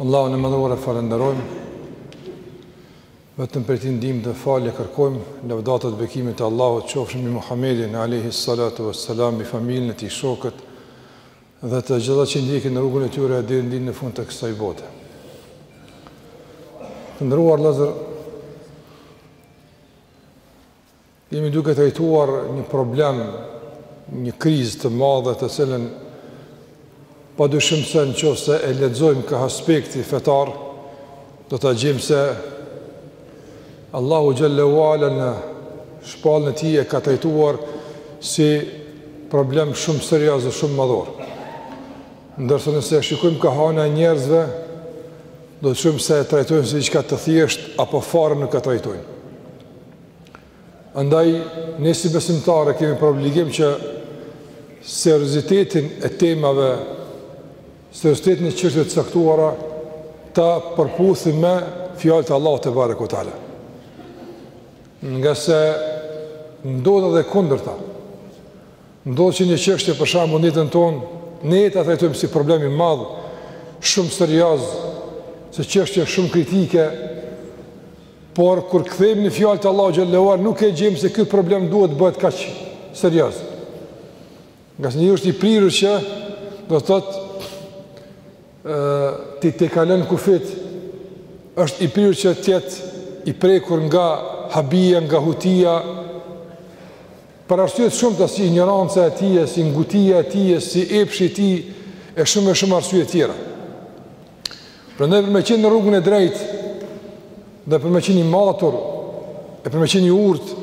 Allahun e Madhëruar e falënderojmë, vetëm prej tij ndihmë dhe falje kërkojmë, lavdatat, bekimet e Allahut, qofshin mbi Muhammedin, alejhi salatu ves selam, mbi familjen e tij shokët, dhe të gjithë ata që ndjekin rrugën e tyre, e deri në fund të kësaj bote. Të nderuar vëllezër, Jemi duke trajtuar një problem, një krizë të madhe të cilën pa dyshim se në qoftë se e lexojmë ka aspekti fetar, do të gjejmë se Allahu xhelle ve ala në shpalljen e tij e ka trajtuar si problem shumë serioz dhe shumë madhor. Ndërsa nëse e shikojmë kah ana e njerëzve, do të shohim se e trajtojnë si diçka të thjeshtë, apo fare nuk e trajtojnë. Andaj, ne si besimtarë kemi për obligim që seriozitetin e temave, seriozitetin e çështjeve të caktuara ta përputhim me fjalët e Allahut tebareke ve teala. Ngase ndodh edhe e kundërta. Ndodh që një çështje për shembull në jetën tonë, ne e trajtojmë si problem i madh, shumë serioz, si çështje shumë kritike, Por kur kthehemi në fjalët e Allahut xhelle ve ala nuk e gjejmë se ky problem duhet të bëhet kaq serioz. Ngase njeriu është i prirur që do të thotë t'i tejkalon kufijtë është i prirur që të jetë i prekur nga habia, nga hutia, për arsye të shumta si injoranca e tij, si ngutia e tij, si epshi i tij e shumë e shumë arsye të tjera. Prandaj për me qenë në rrugën e drejtë, dhe për me qenë i matur, e për me qenë i urtë,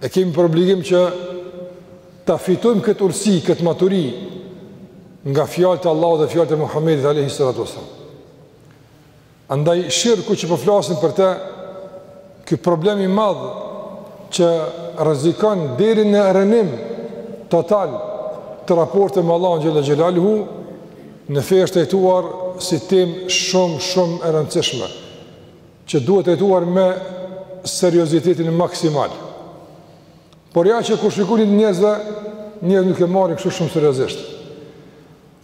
e kemi për obligim që ta fitojmë këtë urtësi, këtë maturi, nga fjalët e Allahut dhe fjalët e Muhammedit alejhi salatu ves selam. Andaj shirku që po flasim për te, Ky problem i madh që rrezikon deri në rrënim total të raporteve me Allahun xhelle xhelaluhu në fe është trajtuar si temë shumë shumë e rëndësishme që duhet trajtuar me seriozitetin maksimal. Por ja që kur shikon te njerëzit, njerëzit nuk e marrin kështu shumë seriozisht.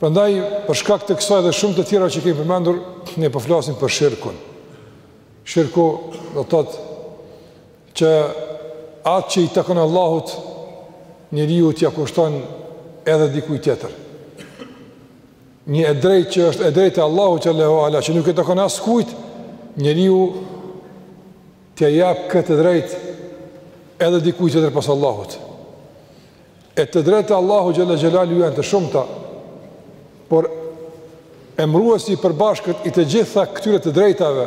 Prandaj për shkak të kësaj dhe shumë të tjera që kemi përmendur, ne po flasim për shirkun. Shirku, do të thotë, që atë që i takon Allahut, njeriu t'ia kushton edhe dikujt tjetër. Një e drejtë që është e drejtë e Allahut xhelle ve ala, që nuk i takon askujt, njeriu t'ia japë këtë të drejtë edhe dikujt tjetër pos Allahut. E të drejtat e Allahut xhel-le xhelaluhu janë të shumta, por emëruesi i përbashkët i të gjitha këtyre të drejtave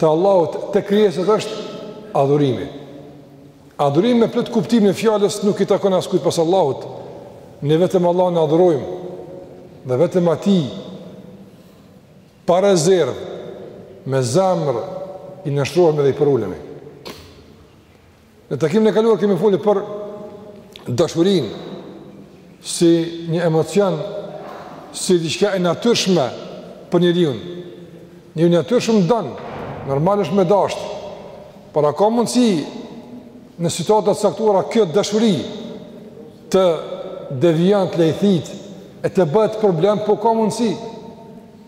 të Allahut tek krijesat është adhurimi. Adhurimi me plot kuptimin e fjalës nuk i takon askujt pos Allahut. Ne vetëm Allahun e adhurojmë dhe vetëm atij pa rezervë me zemër i nështrohemi dhe i përulemi. Në takimin e kaluar kemi folur për dashurinë si një emocion si diçka e natyrshme për njeriun. Njeriu natyrshëm don, normal është me dashtë. Por a ka mundësi në situata të caktuara kjo dashuri të devijon, të lajthit e të bëhet problem? Po, ka mundësi.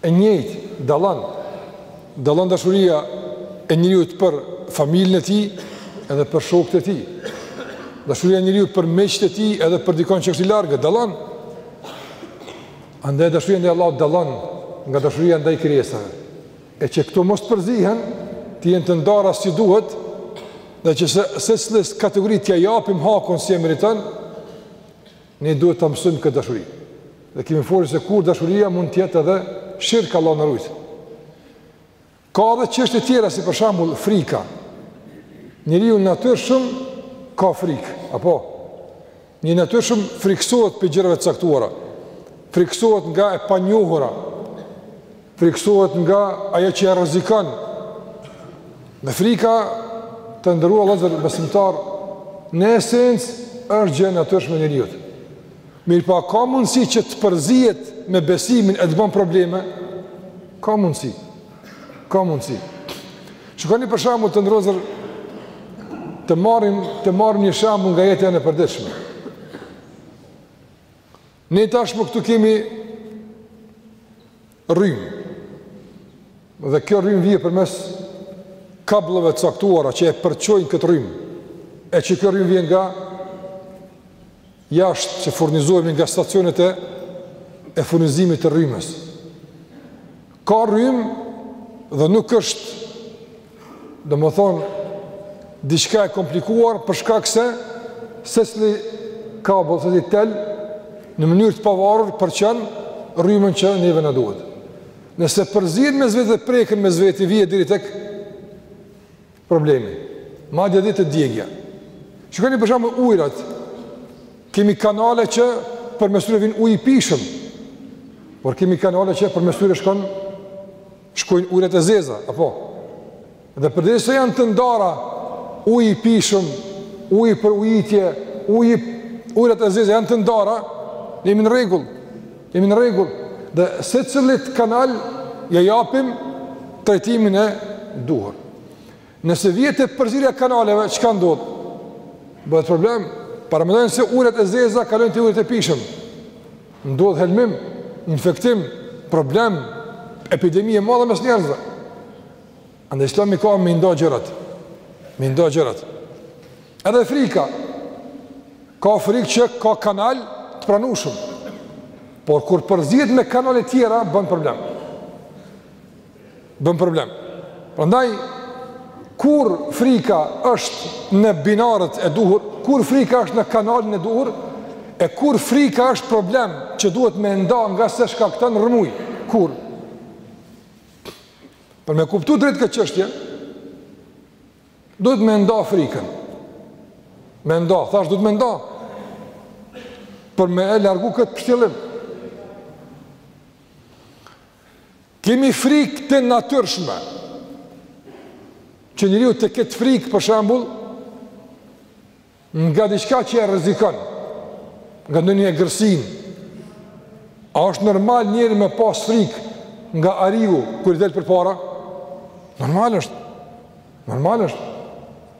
E njëjtë dallon dallon dashuria e njeriut për familjen e tij edhe për shokët e tij. Dashuria e njeriut për miqtë e tij edhe për dikon që është i largët dallon. Andaj dashuria ndaj Allahut dallon nga dashuria ndaj krijesave. E që këto mos të përzihen, të jenë të ndara si duhet, dhe që secilës kategori t'ia japim hakun si e meriton, Ne duhet ta mësojmë këtë dashuri. Dhe kemi folur se kur dashuria mund të jetë edhe shirk Allahu na ruajt. Ka edhe çështje të tjera si për shembull frika. Njeriu natyrshëm ka frikë, apo njeriu natyrshëm frikësohet prej gjërave të caktuara. Frikësohet nga e panjohura. Frikësohet nga ajo që e rrezikon. Dhe frika të nderuar vllezër besimtarë në esencë është gjë e natyrshme e njeriut. Mirëpo a po, ka mundësi që të përzihet me besimin e të bon probleme? Ka mundësi. Ka mundësi. Shikoni për shembull të nderuar vllezër të marrim, të marrim një shembull nga jeta jonë e përditshme. Ne tashmë këtu kemi rrymë. Dhe kjo rrymë vjen përmes kabllove të caktuara që e përçojnë këtë rrymë. E që kjo rrymë vjen nga jashtë që furnizohemi nga stacionet e, e furnizimit të rrymës. Ka rrymë dhe nuk është, domethënë, diçka e komplikuar për shkak se secili kabëll, secili tel në mënyrë të pavarur përçon rrymën që neve na duhet. Nëse përzihen mes veti dhe preken mes veti vjen deri tek problemi. Madje dhe të djegie. Shikoni për shembull ujërat. Kemi kanale që përmes tyre vin ujë i pijshëm. Por kemi kanale që përmes tyre shkon shkojnë ujërat e zeza, apo. Dhe përderisa janë të ndara uji i pijshëm, uji për ujitje, uji ujërat e zeza janë të ndara, jemi në rregull. Jemi në rregull dhe secilit kanal ja japim trajtimin e duhur. Nëse vihet te përzierja e kanaleve, çka ndodh? Bëhet problem. Paramendoni se ujët e zeza kalojnë te ujët e pijshëm. Ndodh helmim, infektim, problem, epidemi e madhe mes njerëzve. Andaj Islami do me nda gjërat. Me nda gjërat. Edhe frika. Ka frikë që ka kanal të pranueshëm. Por kur përzihet me kanale tjera bën problem. Bën problem. Prandaj kur frika është në binarët e duhur, kur frika është në kanalin e duhur, e kur frika është problem që duhet me nda ngase shkakton rrëmujë, kur? Për me kuptu drejt këtë çështje, duhet me nda frikën. Me nda, thashë duhet me nda. Për me e largu këtë pështjellim. Kemi frikë të natyrshme. Që njeriu të ketë frikë, për shembull, Nga diçka që e rrezikon, nga ndonjë egërsirë, a është normal njeri me pas frikë nga ariu kur i del përpara? Normal është. Normal është.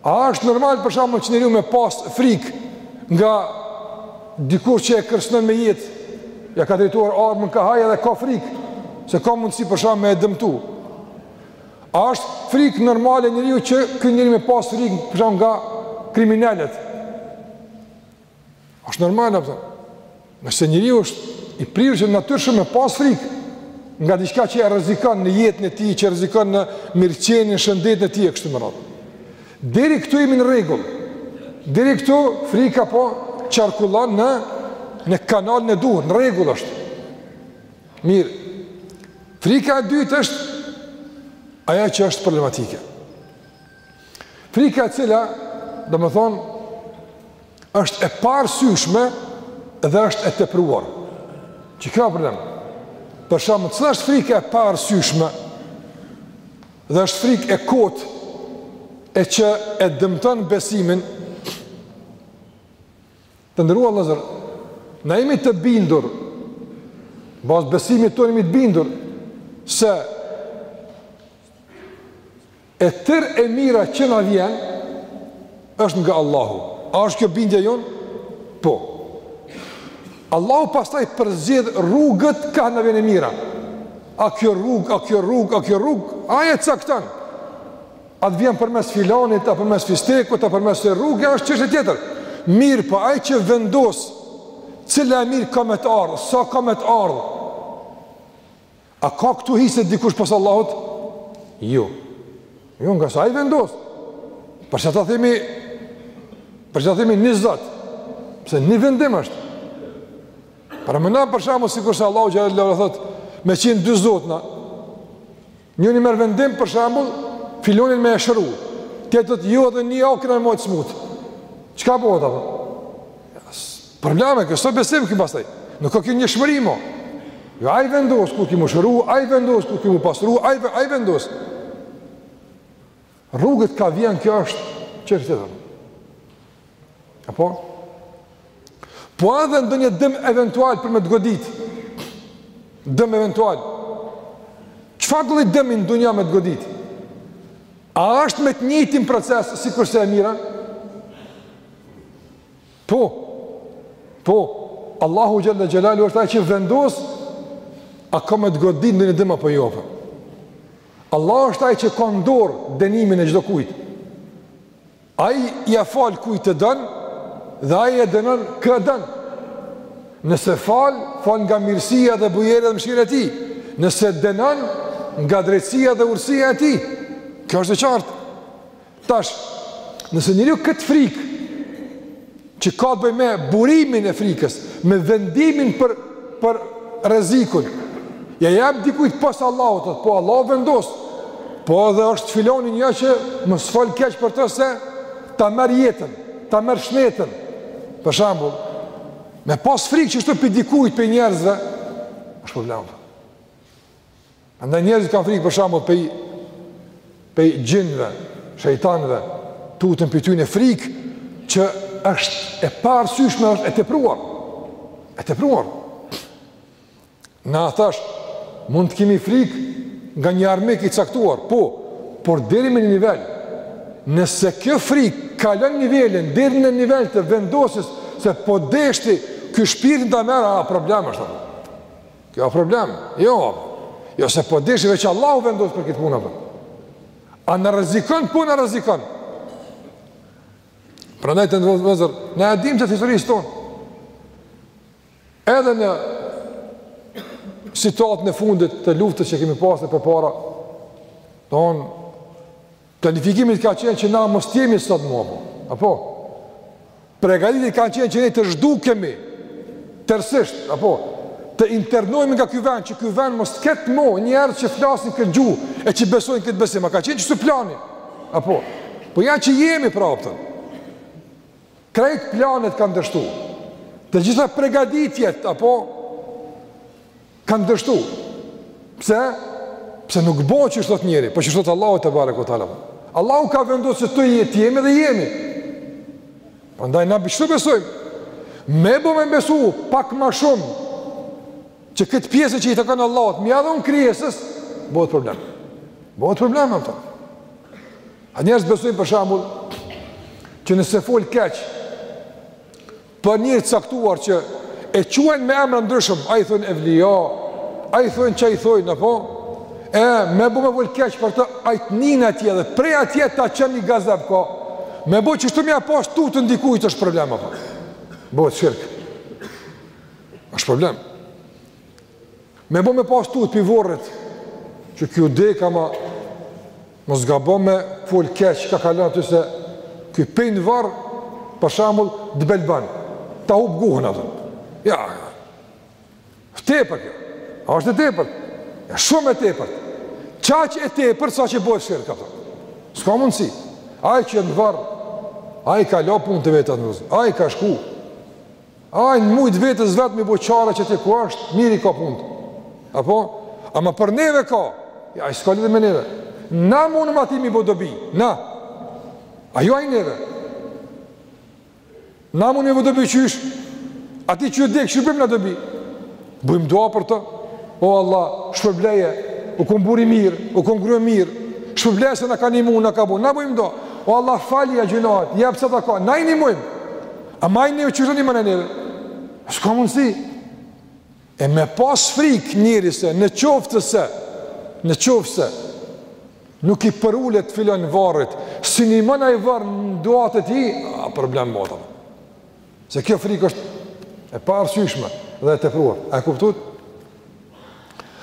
A është normal për shembull që njeriu me pas frikë nga dikush që e kërcënon me jetë, ja ka drejtuar armën kah ai dhe ka frikë se ka mundësi për shembull me e dëmtu. A është frikë normale njeriu që ky njeri me pas frikë për shembull nga kriminelët? Është normale apo? Nëse njeriu është i prirë që natyrshëm me pas frikë nga diçka që e rrezikon në jetën e tij, që rrezikon në mirëqenien, shëndetin e tij e kështu me radhë. Deri këtu jemi në rregull. Deri këtu frika po qarkullon në në kanalin e duhur, në rregull është. Mirë, frika e dytë është ajo që është problematike. Frika e cila, domethënë, është e paarsyeshme dhe është e tepruar. Që kjo problem, për shembull, cila është frika e paarsyeshme dhe është frikë e kotë e që e dëmton besimin, Të nderuar vëllezër, na jemi të bindur, në bazë besimit tonë jemi të bindur se e tërë e mira që na vjen është nga Allahu. A është kjo bindja jonë? Po. Allahu pastaj përzgjedh rrugët ka na vjen e mira. A kjo rrugë, a kjo rrugë, a kjo rrugë, ai e cakton. A të vjen përmes filonit, a përmes fistekut, a përmes rrugë, është çështje tjetër. Mirëpo ai që vendos, cila e mirë ka me të ardhë, sa ka me të ardhë. A ka këtu hise dikush pos Allahut? Jo. Jo, ngase ai vendos. Për çka themi, për çka themi një Zot, pse një vendim është. Për me na për shembull, sikurse Allahu xhalla xhelalu, thotë, me qenë dy zotna, Njëri merr vendim për shembull filonin me e shëru, tjetri thotë jo dhe një ai kina me majtë smut. Çka bohet? Probleme, kaos, besim kemi pastaj. Nuk ka kjo njëshmëri mo. Jo, ai vendos, kur ki me u shëru, ai vendos, kur ki me u pasuru, ai, ai vendos. Rrugët ka vjen kjo është çështje tjetër. Apo po edhe ndonjë dëm eventual për me të godit. Dëm eventual. Çfarëdo lloj dëmi në dynja me të godit? A është me të njëjtin proces sikurse e mira? Po. Po. Allahu xhalla xhelalu është ai që vendos a ka me të godit ndonjë dëm apo jo, a po? Allah është ai që ka në dorë dënimin e çdokujt. Ai ia fal kujt don dhe ai e dënon kë don. Nëse fal, fal nga mirësia dhe bujëria dhe mëshira e tij. Nëse dënon nga drejtësia dhe urësia e tij. Kjo është e qartë. Tash, nëse njeriu këtë frikë, që ka të bëjë me burimin e frikës, me vendimin për, për rrezikun, ia jep dikujt pos Allahut, tha, po Allahu vendos, po edhe është filoni një që mos fol keq për të se ta merr jetën, ta merr shnetën, për shembull, me pas frikë qështu pej dikujt pej njerëzve, është problem. Andaj njerëzit kanë frikë për shembull pej pej xhinve, shejtanëve, tutën prej tyne frikë që është e paarsyeshme është e tepruar. E tepruar. Na thash mund të kemi frikë nga një armik i caktuar, po, por deri me një nivel. Nëse kjo frikë kalon nivelin deri në nivel të vendosjes se po deshti ky shpirtin ta merr a problem është aty. Kjo është problem. Jo. Jo se po deshti veç Allahu vendos për këtë punë apo. A na rrezikon po na rrezikon. Prandaj të nderuar vëllezër, ne e dimë të historisë tonë. Edhe në situatën e fundit të luftës që kemi pasë përpara, tanë Planifikimet ka qenë që na mos të jemi sot më apo. Apo. Pregaditjet kanë qenë që ne të zhdukemi tërësisht, apo të internohemi nga ky vend, që ky vend mos të ketë më njerëz që flasin këtë gjuhë e që besojnë këtë besim. A ka qenë qështu plani? Apo. Po ja që jemi prapë. Krejt planet kanë dështu. Të gjitha pregaditjet, apo, Kanë dështu. Pse? Pse nuk bëhet qysh thot njeri, por po qysh thot Allahu tebareke ve teala. Allahu ka vendos që të jemi dhe jemi. Prandaj na qështu besojmë. Me bo me besu pak ma shumë që këtë pjesë që i takon Allahut, me ja dhonë krijesës, bëhet problem. Bëhet problem, apo. Ka njerëz besojnë për shembull, që nëse fol keq, Për njeri të caktuar që e quajnë me emra të ndryshëm, a i thonë evlija, a i thonë çka i thonë, apo, e me bo me fol keq për të ai të nin atje dhe prej atje ta çon një gazep, ka, me bo qështu me ja pas tutën dikujt është problem, apo, bëhet shirk, është problem. Me bo me pas tutë pi vorrit, që ky u dek ama, mos gabo me fol keq, kah kalon aty se, ky pi n'varr, për shembull, të belban, ta hup guhën apo, ja, ja, tepër kjo, a është e tepër, ja, shumë e tepër, qaq e tepër, sa që bohet shirk apo, s'ka mundësi, ai që në varr, ai ka la punët e veta, ai ka shku, Ai në mujtë vetes vetë me i bo çare qatje ku është, mirë i ka punët. Apo? Ama për neve ka. Ja, ai s'ka lidhje me neve. Na mundem atij me i bo dobi. Na. A jo ai neve. Na mundem i bo dobi qysh. Atij që u dek, qysh i bojmë na dobi. Bëjmë dua për të, o Allah, shpërbleje, u kon burrë i mirë, u kon grue e mirë, shpërbleje se na ka nimu, na ka bo, na bëjmë dua, o Allah, falja gjynahet, jep sadaka, na i nimojmë, ama ai qështu nimon neve, a s'ka mundësi, e me pas frikë njeri se, në qoftë se, në qoftë se, nuk i përulet filan varrit, s'i nimon ai varr në duatë e tij, a problem më atëm. Se kjo frikë është e paarsyeshme dhe e tepruar. A e kuptuat?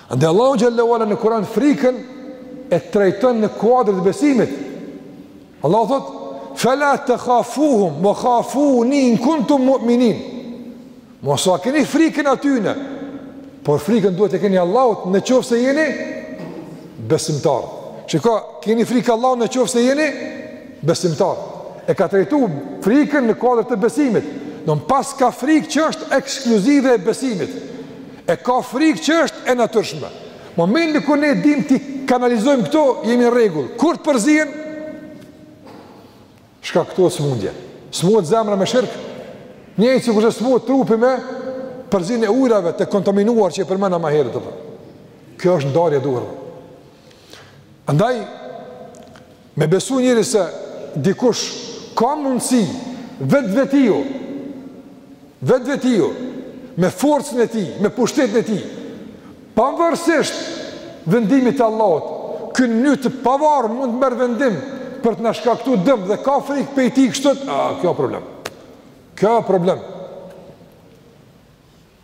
Andaj Allahu xhallahu ala në Kur'an frikën e trajton në kuadër të besimit. Allahu thot: "Fala takhafuhum wa khafuni in kuntum mu'minin." Mos u keni frikën atyne, por frikën duhet ta keni Allahut në qoftë se jeni besimtar. Ta keni frikë Allahut në qoftë se jeni besimtar e ka trajtu frikën në kuadër të besimit, domethënë pra ka frikë që është ekskluzive e besimit, e ka frikë që është e natyrshme. Momentin kur ne dimë t'i kanalizojmë këto, jemi në rregull. Kur të përzihen, shkaktojnë smundje. Smuhet zemra me shirk, njëjtë sikurse smuhet trupi me përzierjen e ujrave të kontaminuar që e përmena ma herët. Kjo është ndarja e duhur. Andaj, Me besu njeri se dikush ka mundësi vetvetiu, vetvetiu, me forcën e tij, me pushtetin e tij, pavarësisht vendimit të Allahut, në mënyrë të pavarur mund të merr vendim për të na shkaktu dëm dhe ka frikë prej tij kështu, a, kjo problem, kjo problem.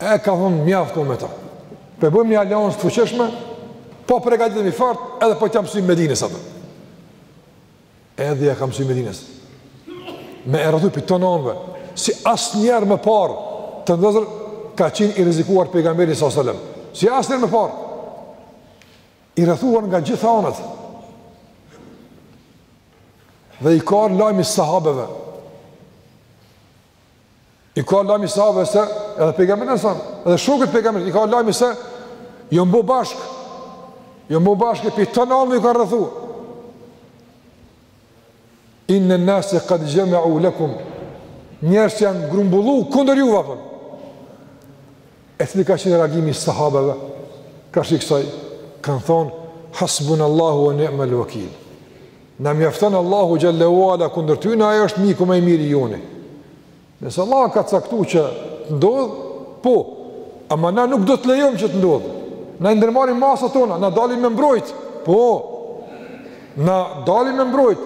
E kanë thonë mjaft më me ta. Po e bojmë një aleancë të fuqishme, po pregatitemi fort, edhe po t'ia msyjmë Medines sot. Edhe ia kanë msy Medines. Me e rrethu pi tona anve, si asnjëherë më parë, në dëshpërim ka qenë i rrezikuar pejgamberi s.a.s. Si asnjëherë më parë. I rrethuar nga të gjitha anët. Dhe i ka ardh lajmi sahabeve. I ka ardh lajmi sahabeve se edhe pejgamberit a.s., edhe shokët e pejgamberit i ka ardh lajmi se janë bo bashk. Janë bo bashk e pi tona anve ju kanë rrethu. Inna an-nasa qad jama'u lakum. Njerëzit janë grumbullu kundër juve, po. E cili ka qenë reagimi i sahabeve karshi kësaj? Kanë thonë hasbunallahu wa ni'mal wakeel. Na mjafton Allahu xhallahu ala kundër tyne, ai është miku më i mirë i joni. Nëse Allah ka caktu që të ndodh, po, ama na nuk do të lejojmë që të ndodh. Na i ndërmarrim masat tona, na dalim me mbrojt. Po. Na dalim me mbrojt,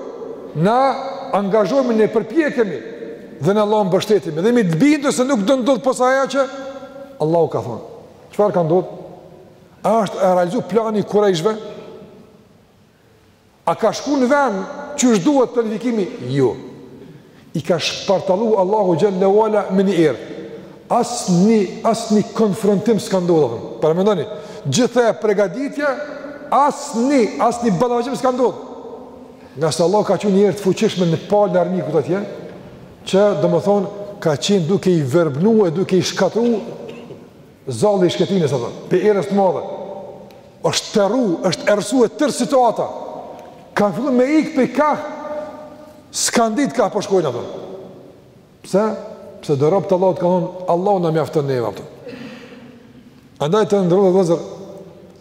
na angazhohemi, ne përpiqemi, dhe në Allah mbështetemi, dhe jemi të bindur se nuk do të ndodh pos asaj që, Allahu ka thonë. Çfarë ka ndodhë? A është realizu plani i kurejshve? A ka shku në vend qysh duhet planifikimi? Jo. I ka shpartallu Allahu xhel-le ue ala me një erë. Asnjë asnjë konfrontim s'ka ndodhur. Paramendoni, gjithë ajo përgatitje asnjë asnjë ballafaqim s'ka ndodhur. Ngase Allahu ka çu një erë të fuqishme në palën e armikut atje, që domethonë ka qenë duke i verbnu e duke i shkatrru Zalli i shkretinës apton pi erës të madhe. Është terru, është errësu e tërë situata. Kanë fillu me ik pi kah. S'kanë ditë kah po shkojnë apton. Pse? Pse do rob të Allahut kanë thonë Allahu na mjafton neve apton. Andaj të nderuar vëllezër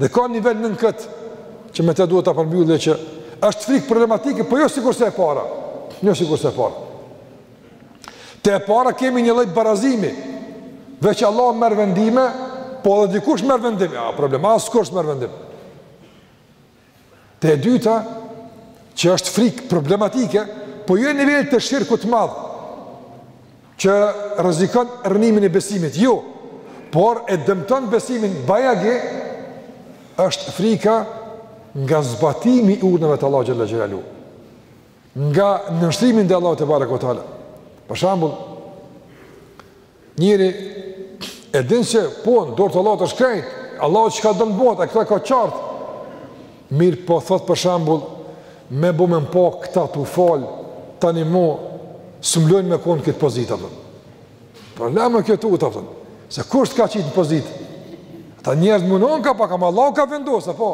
Dhe ka nivel nën këtë, që me të duhet ta përmbyll, e që është frikë problematike, po jo sikurse e para. Jo sikurse e para. Te e para kemi një lloj barazimi, veç Allahu merr vendime, po edhe dikush merr vendime, a problem, askush s'merr vendime. Te e dyta, që është frikë problematike, po jo e nivelit të shirkut të madh, që rrezikon rrënimin e besimit, jo, por e dëmton besimin bajagi, është frika nga zbatimi i urdhnave të Allahut xhel-le xhelaluhu, nga nënshtrimi ndaj Allahut tebareke ue teala. Për shembull, Njeriu e din se po në dorë të Allahut është krejt, Allahu çka do bëhet, këtë e ka qartë. Mirëpo thotë për shembull, me bo me m'pa këta tu fal, tani mu s'më lojnë me kon n'këtë pozitë apton. Problem kjo tutë apton. Se kush të ka qitë në pozitë? Ata njerëz mundon ka pak, ama Allahu ka vendos, a po.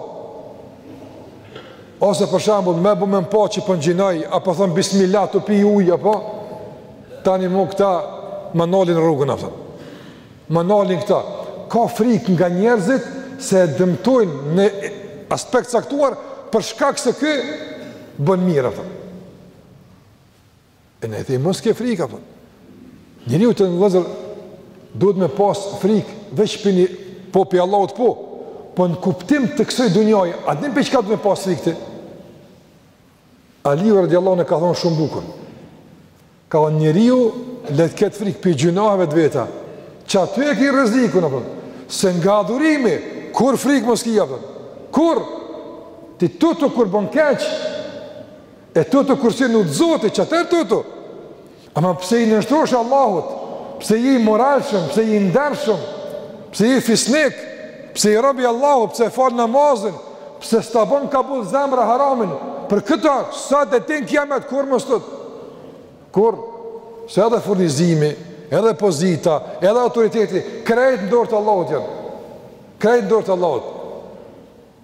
Ose për shembull, me bo me m'pa që po ngjinoj, apo thon bismillah tu pi ujë apo tani mu këta ma nalin rrugën apton. Ma nalin këta. Ka frikë nga njerëzit se e dëmtojnë në aspekt të caktuar për shkak se ky bën mirë apton. E ne i themi, mos ke frikë, apton. Njeriu të nderuar vëllezër, duhet me pas frikë, veç pi një po pi Allahut po, po në kuptim të kësaj dunjaje, a e din pi çka duhet me pas frikë ti? Aliu radijallahu anhu ka thonë shumë bukur. Ka thonë njeriu, le të ketë frikë pi gjynaheve të veta, që aty e ki rrezikun, apton. Se nga adhurimi, kurrë frikë mos ki, apton. Kurrë. Ti tutu kur bon keq, E tutu kur s'je n'udhë t'Zotit, qatëherë tutu. Ama pse i nënshtrohesh Allahut, pse je i moralshëm, pse je i ndershëm, pse je fisnik, pse je robi i Allahut, pse e fal namazin, pse s'ta bon kabull zemra haramin, për këta, sot e deri në kiamet, kurrë mos u tut. Kurrë. Se edhe furnizimi, edhe pozita, edhe autoriteti, krejt në dorë të Allahut janë. Krejt në dorë të Allahut.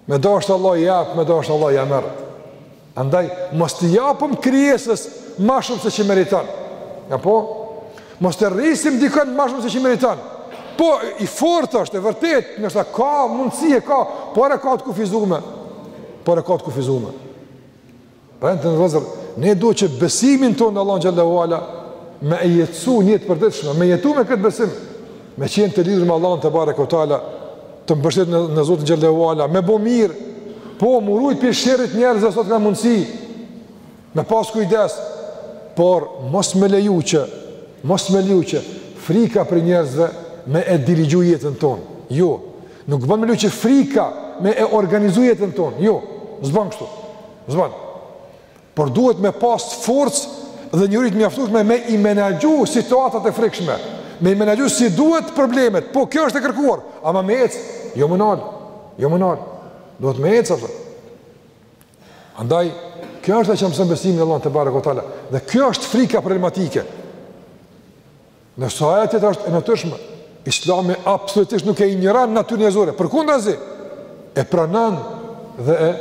Me dashtë Allahi i jep, me dashtë Allahi ia merr. Andaj, mos t'i japim krijesës ma shumë se që meriton. A po? Mos të rrisim dikën ma shumë se që meriton. Po, i fort është, e vërtet, ndoshta ka mundësi, e ka, por e ka të kufizume. Por e ka të kufizume. Prandaj, vëllezër, ne duhet që besimin tonë në Allahun xhelle ue ala me e jetësu n'jetë t'përditshme, me jetu me këtë besim, me qenë të lidhur me Allahun tebareke ue teala, të mbështetun, në Zotin xhelle ue ala, me bo mirë, po m'u rujt pi sherrit njerëzve sa t'ka mundësi, me pas kujdes, por mos me leju që, mos me leju që, frika prej njerëzve me e dirigju jetën tonë, jo, Nuk ban me leju që frika me e organizu jetën tonë, jo, s'ban kështu, s'ban. Por duhet me pas forcë dhe njohuri t'mjaftushme me i menaxhu situatat e frikshme, me i menaxhu si duhet problemet, po kjo është e kërkuar, ama me ec, jo m'u nal, jo m'u nal, duhet me ec, apëtër. Andaj, kjo është ajo që mëson besimi n'Allahun tebareke ue teala, dhe kjo është frika problematike, Ndërsa ajo tjetra është e natyrshme, Islami absolutisht nuk e injoron natyrën njerëzore, përkundrazi e pranon dhe e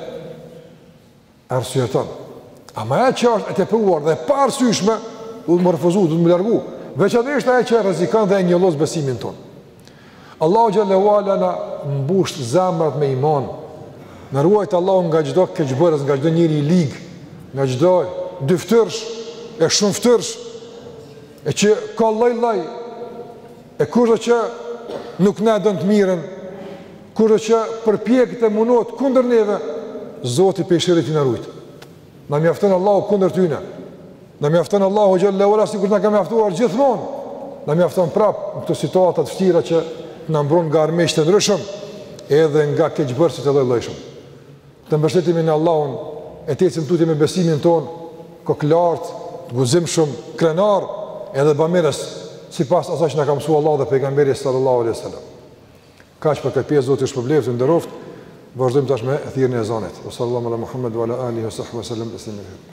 arsyeton. Ama ajo që është e tepruar dhe e paarsyeshme, duhet m'u refuzu, duhet m'u largu. Veçanërisht ajo që e rrezikon dhe e njollos besimin tonë. Allahu xhelle ue ala na mbushtë zemrat me iman. Na ruajt Allahu nga çdo keqbërës, nga çdo njeri i lig, nga çdo dyftyrësh e shumëftyrësh E që ka lloj lloj e kushdo që nuk na e don të mirën, kushdo që përpjeket e munohet kundër neve, Zoti pi sherrit t'tyne na rujt. Na mjafton Allahu kundër tyne. Na mjafton Allahu xhelle ue ala sikur na ka mjaftuar gjithmonë. Na mjafton prap në këto situata të vështira që na mbron nga armiqtë e ndryshëm, edhe nga keqbërësit e lloj-llojshëm. Të mbështetemi në Allahun, e të ecim tutje me besimin tonë, kokëlartë, të guximshëm, krenarë, edhe bamirës, sipas asaj që na ka mësuar Allahu dhe pejgamberi sallallahu alaihi wasallam. Kaq për këtë pjesë, Zoti ju shpërbleftë, Zoti ju nderoftë. Vazhdojmë tash me thirrjen e ezanit. Sallallahu ala Muhammed wa ala alihi wa sahbihi sallam taslima kethira.